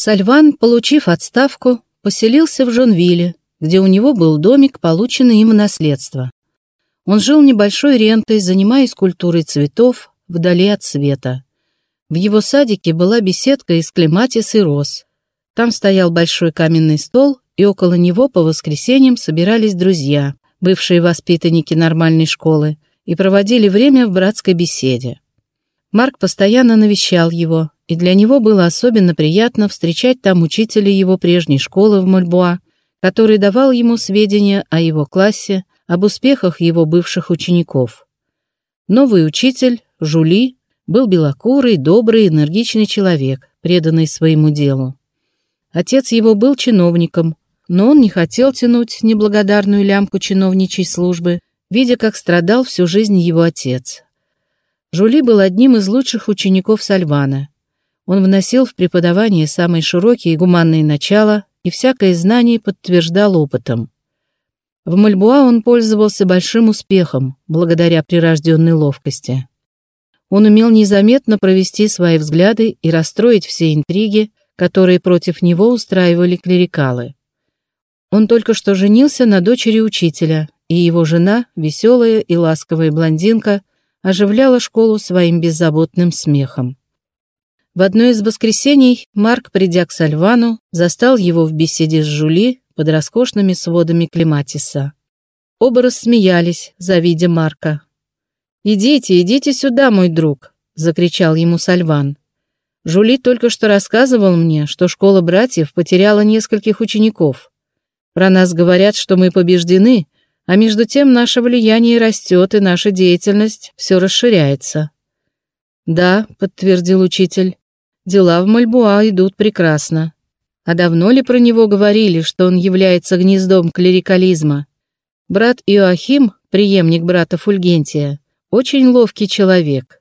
Сальван, получив отставку, поселился в Жонвилле, где у него был домик, полученный им в наследство. Он жил небольшой рентой, занимаясь культурой цветов, вдали от света. В его садике была беседка из клематис и роз. Там стоял большой каменный стол, и около него по воскресеньям собирались друзья, бывшие воспитанники нормальной школы, и проводили время в братской беседе. Марк постоянно навещал его, и для него было особенно приятно встречать там учителя его прежней школы в Мольбуа, который давал ему сведения о его классе, об успехах его бывших учеников. Новый учитель, Жули, был белокурый, добрый, энергичный человек, преданный своему делу. Отец его был чиновником, но он не хотел тянуть неблагодарную лямку чиновничьей службы, видя, как страдал всю жизнь его отец. Жули был одним из лучших учеников Сальвана. Он вносил в преподавание самые широкие гуманные начала и всякое знание подтверждал опытом. В Мальбуа он пользовался большим успехом, благодаря прирожденной ловкости. Он умел незаметно провести свои взгляды и расстроить все интриги, которые против него устраивали клерикалы. Он только что женился на дочери учителя, и его жена, веселая и ласковая блондинка, оживляла школу своим беззаботным смехом. В одно из воскресений Марк, придя к Сальвану, застал его в беседе с Жули под роскошными сводами Клематиса. Оба рассмеялись, завидя Марка. «Идите, идите сюда, мой друг!» — закричал ему Сальван. «Жули только что рассказывал мне, что школа братьев потеряла нескольких учеников. Про нас говорят, что мы побеждены, а между тем наше влияние растет и наша деятельность все расширяется. «Да», — подтвердил учитель, — «дела в Мальбуа идут прекрасно. А давно ли про него говорили, что он является гнездом клерикализма? Брат Иоахим, преемник брата Фульгентия, очень ловкий человек.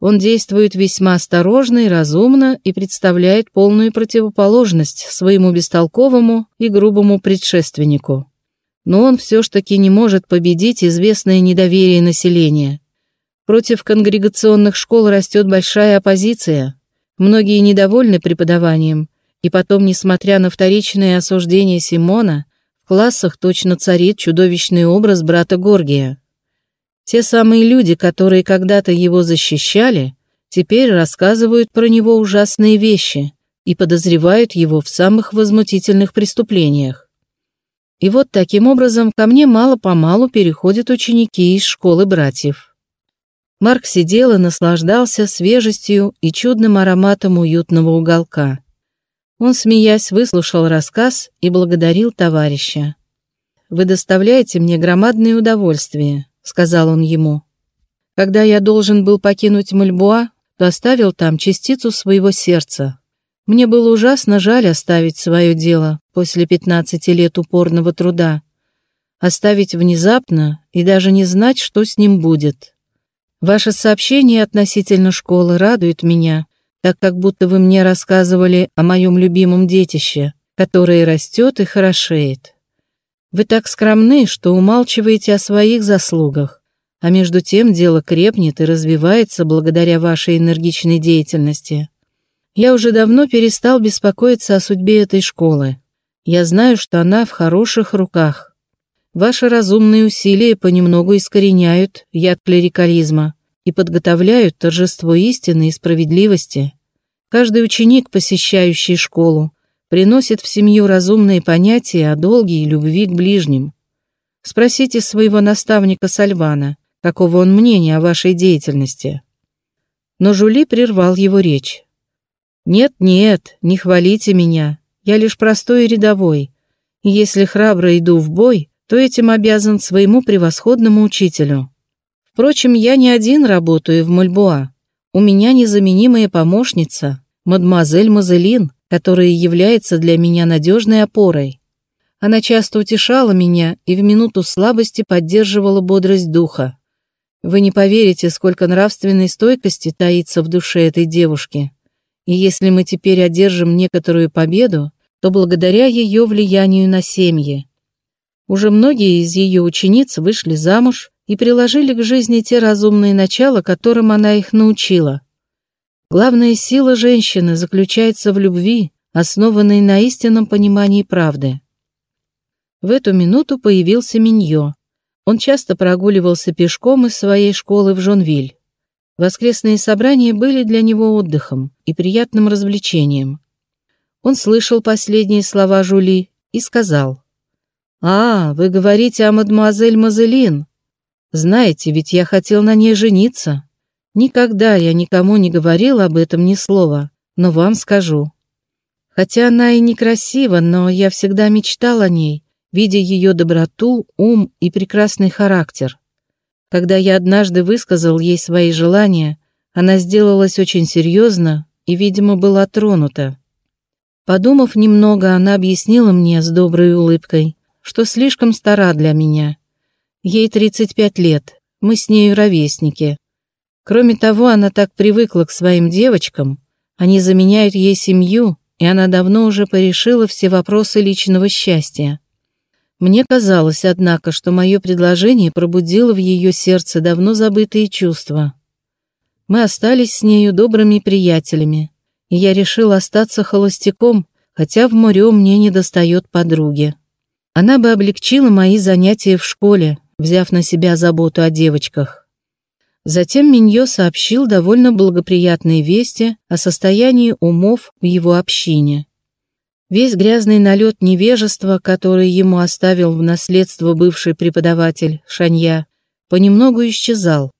Он действует весьма осторожно и разумно и представляет полную противоположность своему бестолковому и грубому предшественнику но он все ж таки не может победить известное недоверие населения. Против конгрегационных школ растет большая оппозиция. Многие недовольны преподаванием, и потом, несмотря на вторичное осуждение Симона, в классах точно царит чудовищный образ брата Горгия. Те самые люди, которые когда-то его защищали, теперь рассказывают про него ужасные вещи и подозревают его в самых возмутительных преступлениях. И вот таким образом ко мне мало-помалу переходят ученики из школы братьев. Марк сидел и наслаждался свежестью и чудным ароматом уютного уголка. Он, смеясь, выслушал рассказ и благодарил товарища. «Вы доставляете мне громадное удовольствие», — сказал он ему. «Когда я должен был покинуть Мальбуа, то оставил там частицу своего сердца, мне было ужасно жаль оставить свое дело после 15 лет упорного труда. Оставить внезапно и даже не знать, что с ним будет. Ваше сообщение относительно школы радует меня, так как будто вы мне рассказывали о моем любимом детище, которое растет и хорошеет. Вы так скромны, что умалчиваете о своих заслугах, а между тем дело крепнет и развивается благодаря вашей энергичной деятельности. Я уже давно перестал беспокоиться о судьбе этой школы. Я знаю, что она в хороших руках. Ваши разумные усилия понемногу искореняют яд клерикализма и подготовляют торжество истины и справедливости. Каждый ученик, посещающий школу, приносит в семью разумные понятия о долге и любви к ближним. Спросите своего наставника Сальвана, какого он мнения о вашей деятельности. Но Жули прервал его речь. «Нет-нет, не хвалите меня, я лишь простой и рядовой. Если храбро иду в бой, то этим обязан своему превосходному учителю. Впрочем, я не один работаю в Мальбуа. У меня незаменимая помощница, мадемуазель Мазелин, которая является для меня надежной опорой. Она часто утешала меня и в минуту слабости поддерживала бодрость духа. Вы не поверите, сколько нравственной стойкости таится в душе этой девушки. И если мы теперь одержим некоторую победу, то благодаря ее влиянию на семьи. Уже многие из ее учениц вышли замуж и приложили к жизни те разумные начала, которым она их научила. Главная сила женщины заключается в любви, основанный на истинном понимании правды. В эту минуту появился Миньо. Он часто прогуливался пешком из своей школы в Жонвиль. Воскресные собрания были для него отдыхом и приятным развлечением. Он слышал последние слова Жули и сказал. «А, вы говорите о мадемуазель Мазелин. Знаете, ведь я хотел на ней жениться. Никогда я никому не говорил об этом ни слова, но вам скажу. Хотя она и некрасива, но я всегда мечтал о ней, видя ее доброту, ум и прекрасный характер. Когда я однажды высказал ей свои желания, она сделалась очень серьезно и, видимо, была тронута. Подумав немного, она объяснила мне с доброй улыбкой, что слишком стара для меня. Ей 35 лет, мы с нею ровесники. Кроме того, она так привыкла к своим девочкам, они заменяют ей семью, и она давно уже порешила все вопросы личного счастья. Мне казалось, однако, что мое предложение пробудило в ее сердце давно забытые чувства. Мы остались с нею добрыми приятелями, и я решил остаться холостяком, хотя в море мне не достает подруги. Она бы облегчила мои занятия в школе, взяв на себя заботу о девочках. Затем Миньо сообщил довольно благоприятные вести о состоянии умов в его общине. Весь грязный налет невежества, который ему оставил в наследство бывший преподаватель Шанья, понемногу исчезал.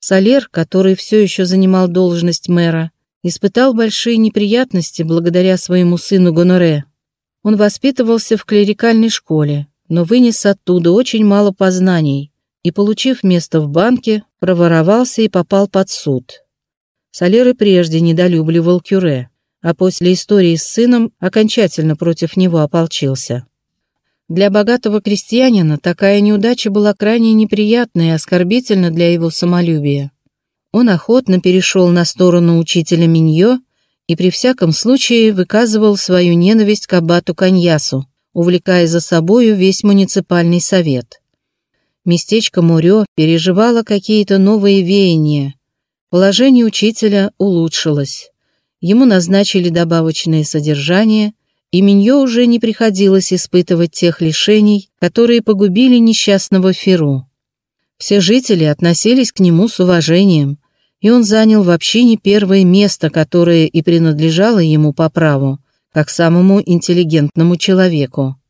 Солер, который все еще занимал должность мэра, испытал большие неприятности благодаря своему сыну Гоноре. Он воспитывался в клерикальной школе, но вынес оттуда очень мало познаний и, получив место в банке, проворовался и попал под суд. Солер и прежде недолюбливал Кюре, а после истории с сыном окончательно против него ополчился. Для богатого крестьянина такая неудача была крайне неприятна и оскорбительна для его самолюбия. Он охотно перешел на сторону учителя Миньо и при всяком случае выказывал свою ненависть к аббату Каньясу, увлекая за собою весь муниципальный совет. Местечко Мурё переживало какие-то новые веяния. Положение учителя улучшилось. Ему назначили добавочное содержание, и Миньо уже не приходилось испытывать тех лишений, которые погубили несчастного Феру. Все жители относились к нему с уважением, и он занял в общине первое место, которое и принадлежало ему по праву, как самому интеллигентному человеку.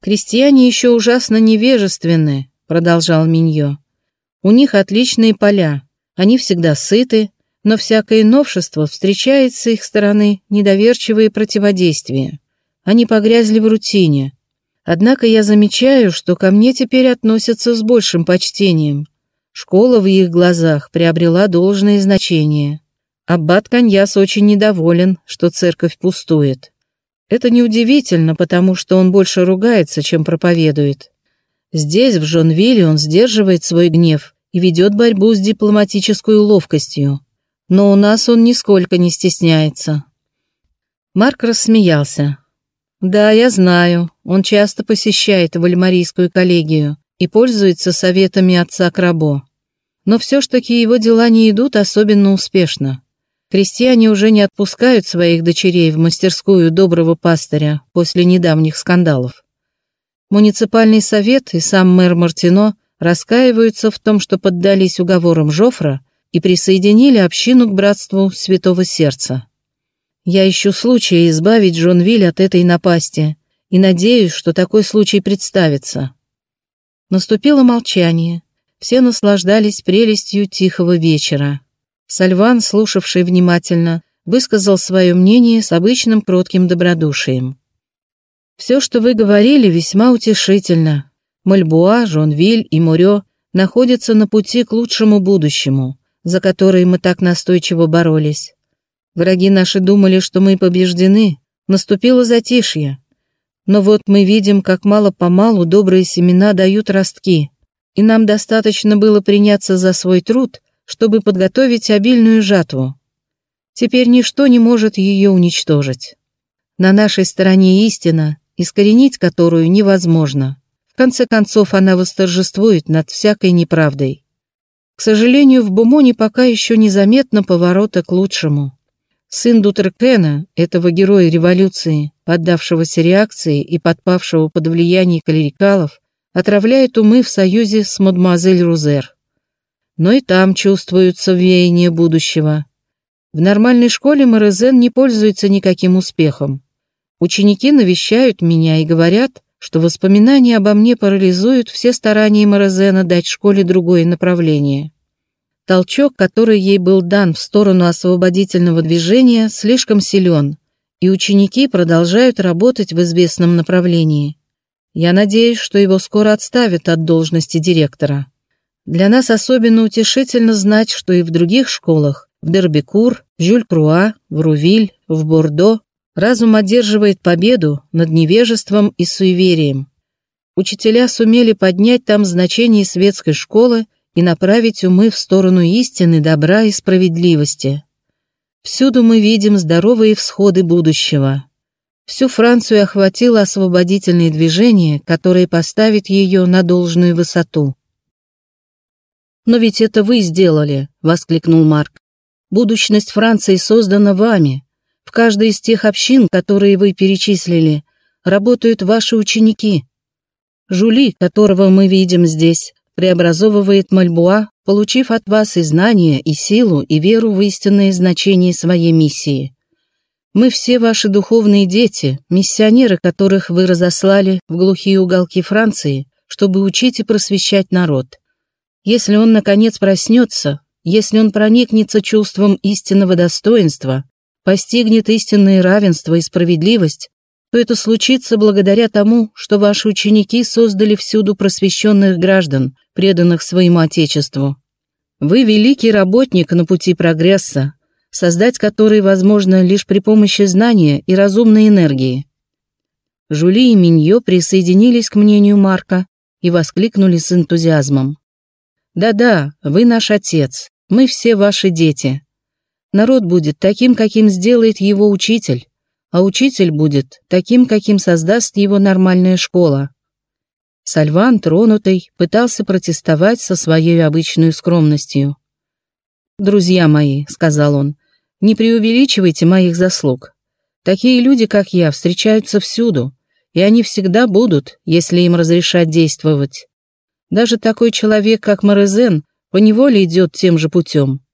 Крестьяне еще ужасно невежественны, — продолжал Миньо. «У них отличные поля, они всегда сыты, но всякое новшество встречает с их стороны недоверчивые противодействия. Они погрязли в рутине. Однако я замечаю, что ко мне теперь относятся с большим почтением. Школа в их глазах приобрела должное значение. Аббат Каньяс очень недоволен, что церковь пустует. Это неудивительно, потому что он больше ругается, чем проповедует. Здесь, в Жонвилле, он сдерживает свой гнев и ведет борьбу с дипломатической ловкостью. Но у нас он нисколько не стесняется. Марк рассмеялся. «Да, я знаю. Он часто посещает Вальмарийскую коллегию и пользуется советами отца Крабо. Но все ж таки его дела не идут особенно успешно. Крестьяне уже не отпускают своих дочерей в мастерскую доброго пастыря после недавних скандалов. Муниципальный совет и сам мэр Мартино раскаиваются в том, что поддались уговорам Жофра и присоединили общину к братству Святого Сердца. Я ищу случая избавить Джонвиль от этой напасти и надеюсь, что такой случай представится. Наступило молчание. Все наслаждались прелестью тихого вечера. Сальван, слушавший внимательно, высказал свое мнение с обычным кротким добродушием. Все, что вы говорили, весьма утешительно. Мальбуа, Жонвиль и Мурё находятся на пути к лучшему будущему, за которое мы так настойчиво боролись. Враги наши думали, что мы побеждены, наступило затишье. Но вот мы видим, как мало-помалу добрые семена дают ростки, и нам достаточно было приняться за свой труд, чтобы подготовить обильную жатву. Теперь ничто не может ее уничтожить. На нашей стороне истина, искоренить которую невозможно. В конце концов, она восторжествует над всякой неправдой. К сожалению, в Бумоне пока еще незаметно поворота к лучшему. Сын Дутеркена, этого героя революции, поддавшегося реакции и подпавшего под влияние клерикалов, отравляет умы в союзе с мадемуазель Рузер. Но и там чувствуются веяния будущего. В нормальной школе Морезен не пользуется никаким успехом. Ученики навещают меня и говорят, что воспоминания обо мне парализуют все старания Морезена дать школе другое направление. Толчок, который ей был дан в сторону освободительного движения, слишком силен, и ученики продолжают работать в известном направлении. Я надеюсь, что его скоро отставят от должности директора. Для нас особенно утешительно знать, что и в других школах, в Дербекур, в Жюль-Круа, в Рувиль, в Бордо, разум одерживает победу над невежеством и суеверием. Учителя сумели поднять там значение светской школы и направить умы в сторону истины, добра и справедливости. Всюду мы видим здоровые всходы будущего. Всю Францию охватило освободительное движение, которое поставит ее на должную высоту. «Но ведь это вы сделали!» — воскликнул Марк. «Будущность Франции создана вами. В каждой из тех общин, которые вы перечислили, работают ваши ученики. Жули, которого мы видим здесь, преобразовывает Мальбуа, получив от вас и знания, и силу, и веру в истинное значение своей миссии. Мы все ваши духовные дети, миссионеры, которых вы разослали в глухие уголки Франции, чтобы учить и просвещать народ. Если он, наконец, проснется, если он проникнется чувством истинного достоинства, постигнет истинное равенство и справедливость, то это случится благодаря тому, что ваши ученики создали всюду просвещенных граждан, преданных своему Отечеству. Вы великий работник на пути прогресса, создать который возможно лишь при помощи знания и разумной энергии. Жули и Миньо присоединились к мнению Марка и воскликнули с энтузиазмом. «Да-да, вы наш отец, мы все ваши дети. Народ будет таким, каким сделает его учитель, а учитель будет таким, каким создаст его нормальная школа». Сальван, тронутый, пытался протестовать со своей обычной скромностью. «Друзья мои», — сказал он, не преувеличивайте моих заслуг. Такие люди, как я, встречаются всюду, и они всегда будут, если им разрешать действовать. Даже такой человек, как Морезен, поневоле идет тем же путем.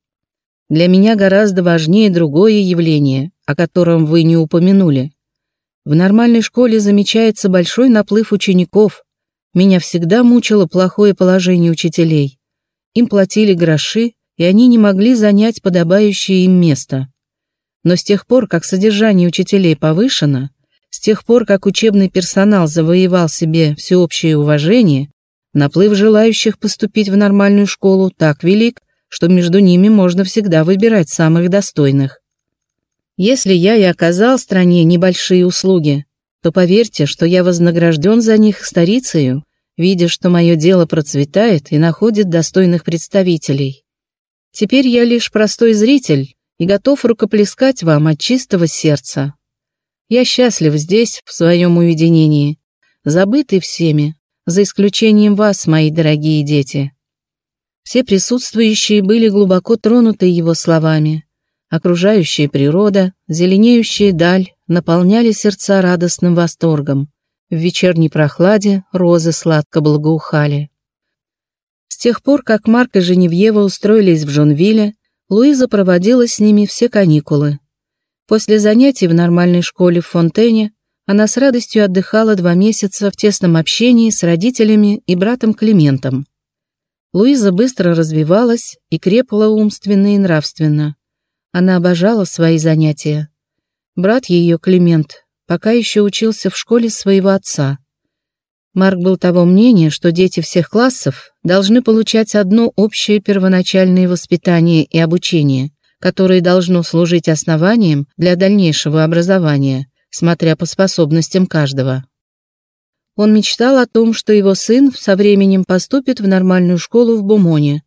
Для меня гораздо важнее другое явление, о котором вы не упомянули. В нормальной школе замечается большой наплыв учеников. Меня всегда мучило плохое положение учителей. Им платили гроши, и они не могли занять подобающее им место. Но с тех пор, как содержание учителей повышено, с тех пор, как учебный персонал завоевал себе всеобщее уважение, наплыв желающих поступить в нормальную школу так велик, что между ними можно всегда выбирать самых достойных. Если я и оказал стране небольшие услуги, то поверьте, что я вознагражден за них старицею, видя, что мое дело процветает и находит достойных представителей. Теперь я лишь простой зритель и готов рукоплескать вам от чистого сердца. Я счастлив здесь, в своем уединении, забытый всеми, за исключением вас, мои дорогие дети. Все присутствующие были глубоко тронуты его словами. Окружающая природа, зеленеющая даль наполняли сердца радостным восторгом. В вечерней прохладе розы сладко благоухали. С тех пор, как Марк и Женевьева устроились в Жонвилле, Луиза проводила с ними все каникулы. После занятий в нормальной школе в Фонтене она с радостью отдыхала два месяца в тесном общении с родителями и братом Климентом. Луиза быстро развивалась и крепла умственно и нравственно. Она обожала свои занятия. Брат ее, Климент, пока еще учился в школе своего отца – Марк был того мнения, что дети всех классов должны получать одно общее первоначальное воспитание и обучение, которое должно служить основанием для дальнейшего образования, смотря по способностям каждого. Он мечтал о том, что его сын со временем поступит в нормальную школу в Бумоне,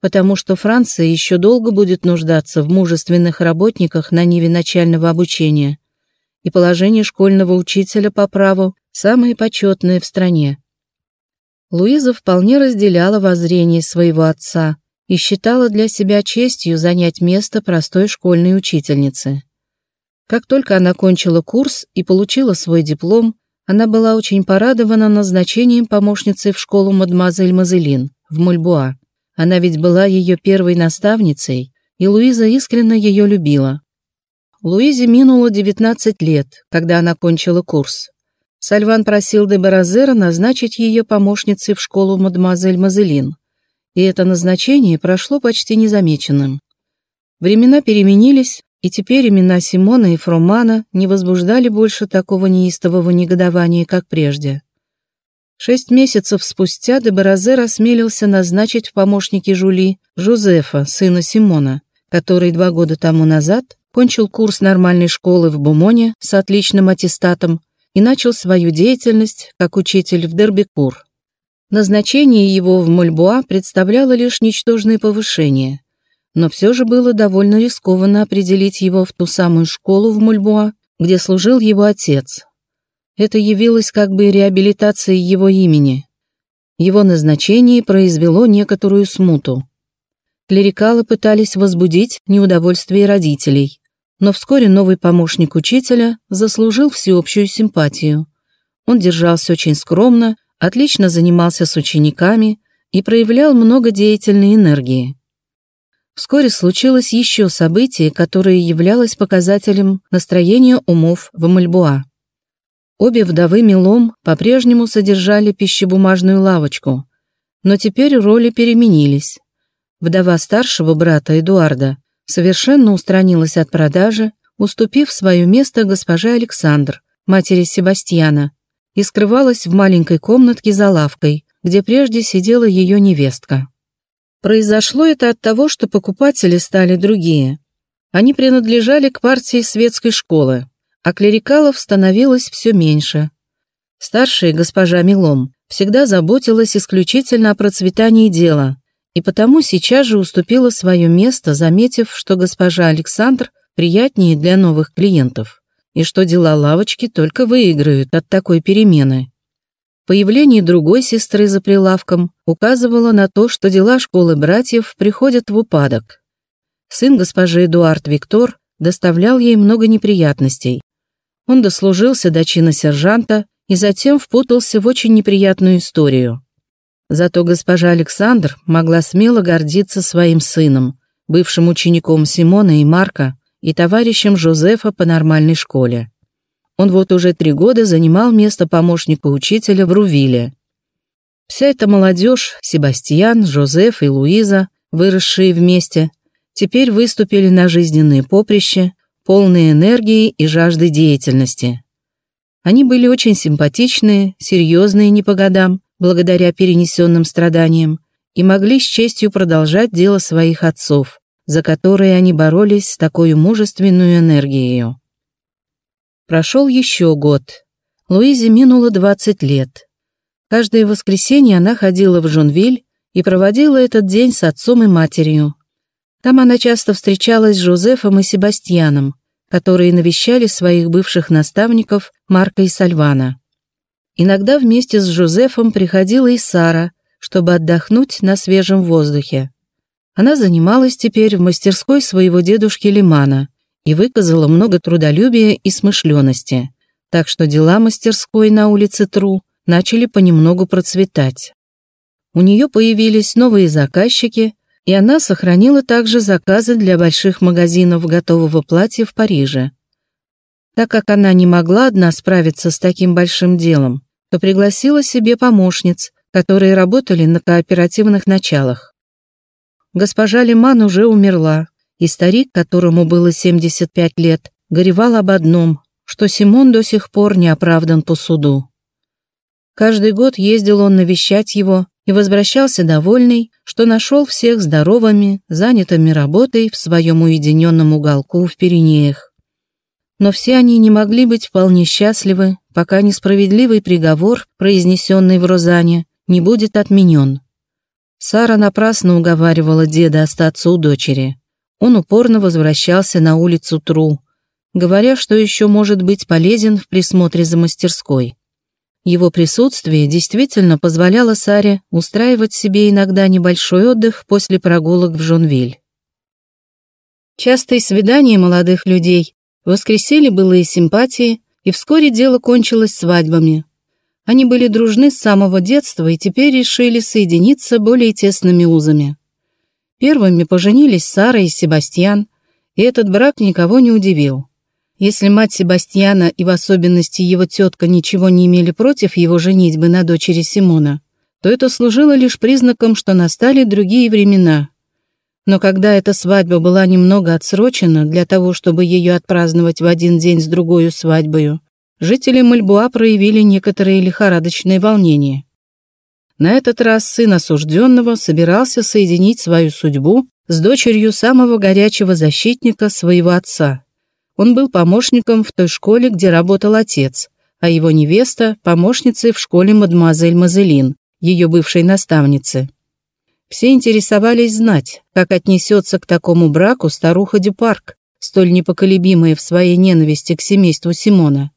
потому что Франция еще долго будет нуждаться в мужественных работниках на ниве начального обучения, и положение школьного учителя по праву самые почетные в стране. Луиза вполне разделяла воззрение своего отца и считала для себя честью занять место простой школьной учительницы. Как только она кончила курс и получила свой диплом, она была очень порадована назначением помощницы в школу мадемуазель Мазелин в Мульбуа. Она ведь была ее первой наставницей, и Луиза искренне ее любила. Луизе минуло 19 лет, когда она кончила курс. Сальван просил де Баразера назначить ее помощницей в школу мадемуазель Мазелин, и это назначение прошло почти незамеченным. Времена переменились, и теперь имена Симона и Фромана не возбуждали больше такого неистового негодования, как прежде. Шесть месяцев спустя Дебаразер осмелился назначить в помощники Жули Жозефа, сына Симона, который два года тому назад кончил курс нормальной школы в Бумоне с отличным аттестатом и начал свою деятельность как учитель в Дербикур. Назначение его в Мульбуа представляло лишь ничтожное повышение – но все же было довольно рискованно определить его в ту самую школу в Мульбуа, где служил его отец. Это явилось как бы реабилитацией его имени. Его назначение произвело некоторую смуту. Клерикалы пытались возбудить неудовольствие родителей, но вскоре новый помощник учителя заслужил всеобщую симпатию. Он держался очень скромно, отлично занимался с учениками и проявлял много деятельной энергии. Вскоре случилось еще событие, которое являлось показателем настроения умов в Мальбуа. Обе вдовы Милом по-прежнему содержали пищебумажную лавочку, но теперь роли переменились. Вдова старшего брата Эдуарда совершенно устранилась от продажи, уступив свое место госпоже Александр, матери Себастьяна, и скрывалась в маленькой комнатке за лавкой, где прежде сидела ее невестка. Произошло это от того, что покупатели стали другие. Они принадлежали к партии светской школы, а клерикалов становилось все меньше. Старшая госпожа Милом всегда заботилась исключительно о процветании дела, и потому сейчас же уступила свое место, заметив, что госпожа Александр приятнее для новых клиентов, и что дела лавочки только выиграют от такой перемены. Появление другой сестры за прилавком указывало на то, что дела школы братьев приходят в упадок. Сын госпожи Эдуард Виктор доставлял ей много неприятностей. Он дослужился до чина сержанта и затем впутался в очень неприятную историю. Зато госпожа Александр могла смело гордиться своим сыном, бывшим учеником Симона и Марка и товарищем Жозефа по нормальной школе. Он вот уже три года занимал место помощника учителя в Рувиле. Вся эта молодежь, Себастьян, Жозеф и Луиза, выросшие вместе, теперь выступили на жизненные поприще, полные энергии и жажды деятельности. Они были очень симпатичные, серьезные не по годам, благодаря перенесенным страданиям, и могли с честью продолжать дело своих отцов, за которые они боролись с такой мужественной энергией. Прошел еще год. Луизе минуло 20 лет. Каждое воскресенье она ходила в Жонвиль и проводила этот день с отцом и матерью. Там она часто встречалась с Жозефом и Себастьяном, которые навещали своих бывших наставников Марка и Сальвана. Иногда вместе с Жозефом приходила и Сара, чтобы отдохнуть на свежем воздухе. Она занималась теперь в мастерской своего дедушки Лимана – и выказала много трудолюбия и смышленности, так что дела мастерской на улице Тру начали понемногу процветать. У нее появились новые заказчики, и она сохранила также заказы для больших магазинов готового платья в Париже. Так как она не могла одна справиться с таким большим делом, то пригласила себе помощниц, которые работали на кооперативных началах. Госпожа Лиман уже умерла, и старик, которому было 75 лет, горевал об одном, что Симон до сих пор не оправдан по суду. Каждый год ездил он навещать его и возвращался довольный, что нашел всех здоровыми, занятыми работой в своем уединенном уголку в Пиренеях. Но все они не могли быть вполне счастливы, пока несправедливый приговор, произнесенный в Розане, не будет отменен. Сара напрасно уговаривала деда остаться у дочери он упорно возвращался на улицу Тру, говоря, что еще может быть полезен в присмотре за мастерской. Его присутствие действительно позволяло Саре устраивать себе иногда небольшой отдых после прогулок в Жонвиль. Частые свидания молодых людей Воскресили былые симпатии, и вскоре дело кончилось свадьбами. Они были дружны с самого детства и теперь решили соединиться более тесными узами. Первыми поженились Сара и Себастьян, и этот брак никого не удивил. Если мать Себастьяна и в особенности его тетка ничего не имели против его женитьбы на дочери Симона, то это служило лишь признаком, что настали другие времена. Но когда эта свадьба была немного отсрочена для того, чтобы ее отпраздновать в один день с другой свадьбою, жители Мальбуа проявили некоторые лихорадочные волнения. На этот раз сын осужденного собирался соединить свою судьбу с дочерью самого горячего защитника своего отца. Он был помощником в той школе, где работал отец, а его невеста – помощницей в школе мадемуазель Мазелин, ее бывшей наставницы. Все интересовались знать, как отнесется к такому браку старуха Дюпарк, столь непоколебимая в своей ненависти к семейству Симона.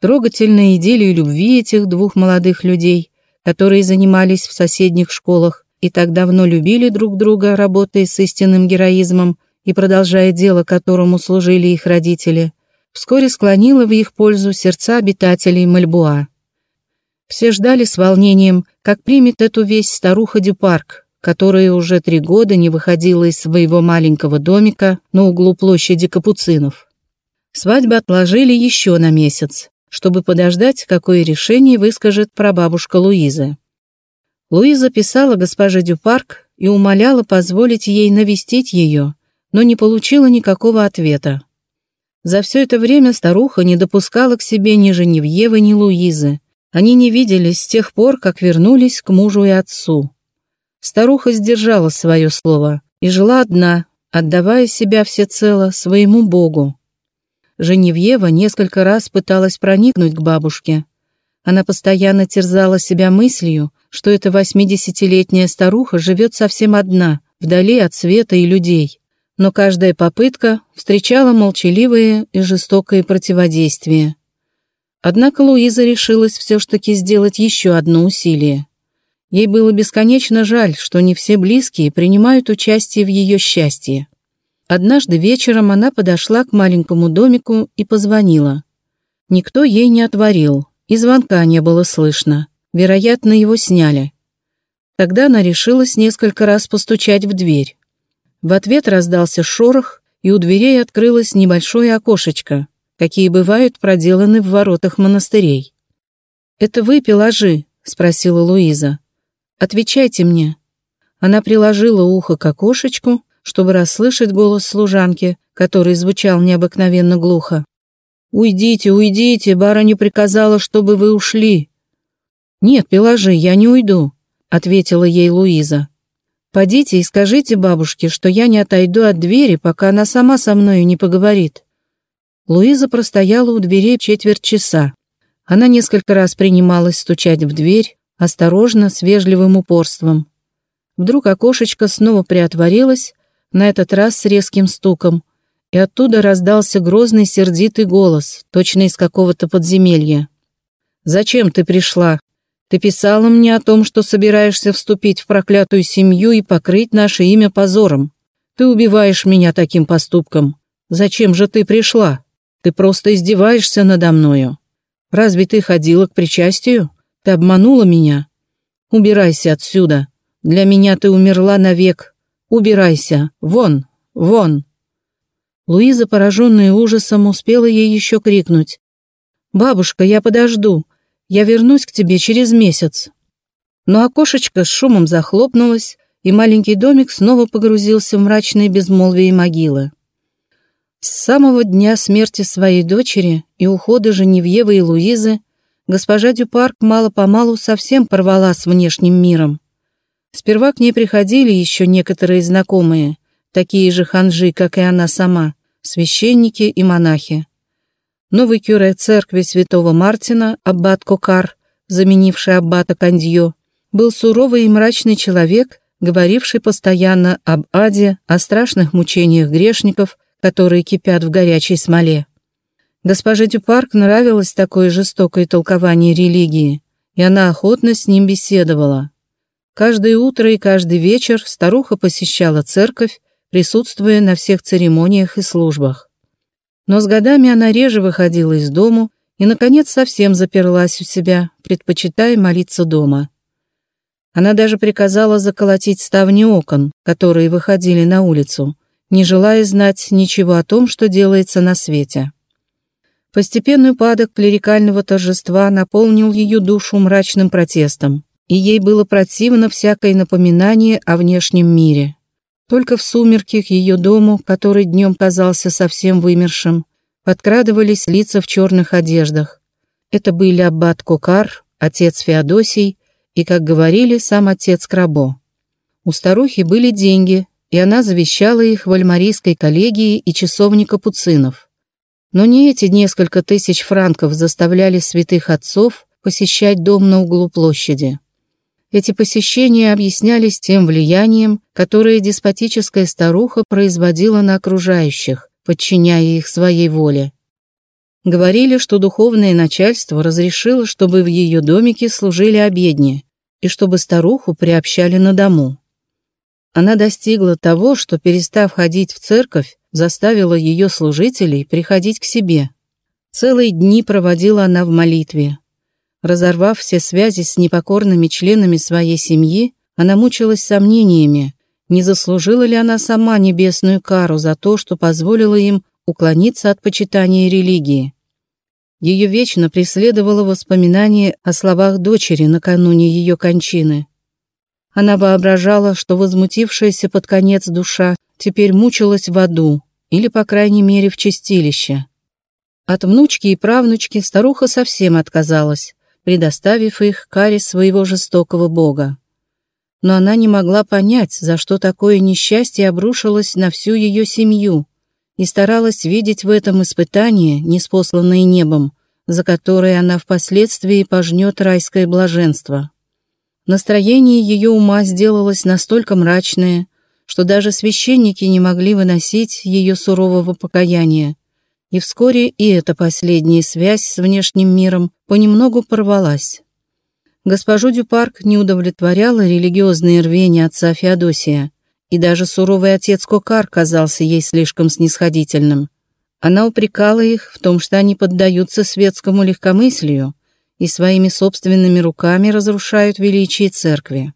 Трогательная идиллия любви этих двух молодых людей, которые занимались в соседних школах и так давно любили друг друга, работая с истинным героизмом и продолжая дело, которому служили их родители, вскоре склонила в их пользу сердца обитателей Мальбуа. Все ждали с волнением, как примет эту весть старуха Дюпарк, которая уже три года не выходила из своего маленького домика на углу площади Капуцинов. Свадьбу отложили еще на месяц, чтобы подождать, какое решение выскажет прабабушка Луизы. Луиза писала госпоже Дюпарк и умоляла позволить ей навестить ее, но не получила никакого ответа. За все это время старуха не допускала к себе ни Женевьевы, ни Луизы. Они не виделись с тех пор, как вернулись к мужу и отцу. Старуха сдержала свое слово и жила одна, отдавая себя всецело своему Богу. Женевьева несколько раз пыталась проникнуть к бабушке. Она постоянно терзала себя мыслью, что эта восьмидесятилетняя старуха живет совсем одна, вдали от света и людей. Но каждая попытка встречала молчаливое и жестокое противодействие. Однако Луиза решилась все ж таки сделать еще одно усилие. Ей было бесконечно жаль, что не все близкие принимают участие в ее счастье. Однажды вечером она подошла к маленькому домику и позвонила. Никто ей не отворил, и звонка не было слышно. Вероятно, его сняли. Тогда она решилась несколько раз постучать в дверь. В ответ раздался шорох, и у дверей открылось небольшое окошечко, какие бывают проделаны в воротах монастырей. «Это вы, Пеложи?» — спросила Луиза. «Отвечайте мне». Она приложила ухо к окошечку чтобы расслышать голос служанки, который звучал необыкновенно глухо. «Уйдите, уйдите, барыня приказала, чтобы вы ушли». «Нет, Пеложи, я не уйду», — ответила ей Луиза. «Подите и скажите бабушке, что я не отойду от двери, пока она сама со мною не поговорит». Луиза простояла у дверей четверть часа. Она несколько раз принималась стучать в дверь, осторожно, с вежливым упорством. Вдруг окошечко снова приотворилось, на этот раз с резким стуком, и оттуда раздался грозный сердитый голос, точно из какого-то подземелья. «Зачем ты пришла? Ты писала мне о том, что собираешься вступить в проклятую семью и покрыть наше имя позором. Ты убиваешь меня таким поступком. Зачем же ты пришла? Ты просто издеваешься надо мною. Разве ты ходила к причастию? Ты обманула меня? Убирайся отсюда. Для меня ты умерла навек, Убирайся! Вон! Вон!» Луиза, пораженная ужасом, успела ей еще крикнуть. «Бабушка, я подожду. Я вернусь к тебе через месяц». Но окошечко с шумом захлопнулось, и маленький домик снова погрузился в мрачные безмолвие могилы. С самого дня смерти своей дочери и ухода Женевьевы и Луизы госпожа Дюпарк мало-помалу совсем порвала с внешним миром. Сперва к ней приходили еще некоторые знакомые, такие же ханжи, как и она сама, священники и монахи. Новый кюре церкви святого Мартина, аббат Кокар, заменивший аббата Кандьё, был суровый и мрачный человек, говоривший постоянно об аде, о страшных мучениях грешников, которые кипят в горячей смоле. Госпоже Дюпарк нравилось такое жестокое толкование религии, и она охотно с ним беседовала. Каждое утро и каждый вечер старуха посещала церковь, присутствуя на всех церемониях и службах. Но с годами она реже выходила из дому и, наконец, совсем заперлась у себя, предпочитая молиться дома. Она даже приказала заколотить ставни окон, которые выходили на улицу, не желая знать ничего о том, что делается на свете. Постепенный упадок клерикального торжества наполнил ее душу мрачным протестом, и ей было противно всякое напоминание о внешнем мире. Только в сумерки к ее дому, который днем казался совсем вымершим, подкрадывались лица в черных одеждах. Это были аббат Кокар, отец Феодосий и, как говорили, сам отец Крабо. У старухи были деньги, и она завещала их в альмарийской коллегии и часовне капуцинов. Но не эти несколько тысяч франков заставляли святых отцов посещать дом на углу площади. Эти посещения объяснялись тем влиянием, которое деспотическая старуха производила на окружающих, подчиняя их своей воле. Говорили, что духовное начальство разрешило, чтобы в ее домике служили обедни, и чтобы старуху приобщали на дому. Она достигла того, что, перестав ходить в церковь, заставила ее служителей приходить к себе. Целые дни проводила она в молитве. Разорвав все связи с непокорными членами своей семьи, она мучилась сомнениями, не заслужила ли она сама небесную кару за то, что позволила им уклониться от почитания религии. Ее вечно преследовало воспоминание о словах дочери накануне ее кончины. Она воображала, что возмутившаяся под конец душа теперь мучилась в аду, или, по крайней мере, в чистилище. От внучки и правнучки старуха совсем отказалась, предоставив их каре своего жестокого бога но она не могла понять, за что такое несчастье обрушилось на всю ее семью, и старалась видеть в этом испытание, неспосланное небом, за которое она впоследствии пожнет райское блаженство. Настроение ее ума сделалось настолько мрачное, что даже священники не могли выносить ее сурового покаяния, и вскоре и эта последняя связь с внешним миром понемногу порвалась. Госпожу Дюпарк не удовлетворяло религиозное рвение отца Феодосия, и даже суровый отец Кокар казался ей слишком снисходительным. Она упрекала их в том, что они поддаются светскому легкомыслию и своими собственными руками разрушают величие церкви.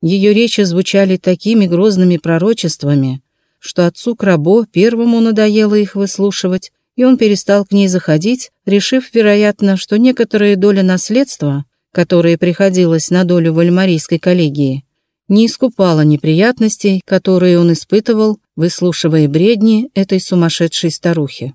Ее речи звучали такими грозными пророчествами, что отцу Крабо первому надоело их выслушивать, и он перестал к ней заходить, решив, вероятно, что некоторая доля наследства – которая приходилась на долю вальмарийской коллегии, не искупала неприятностей, которые он испытывал, выслушивая бредни этой сумасшедшей старухи.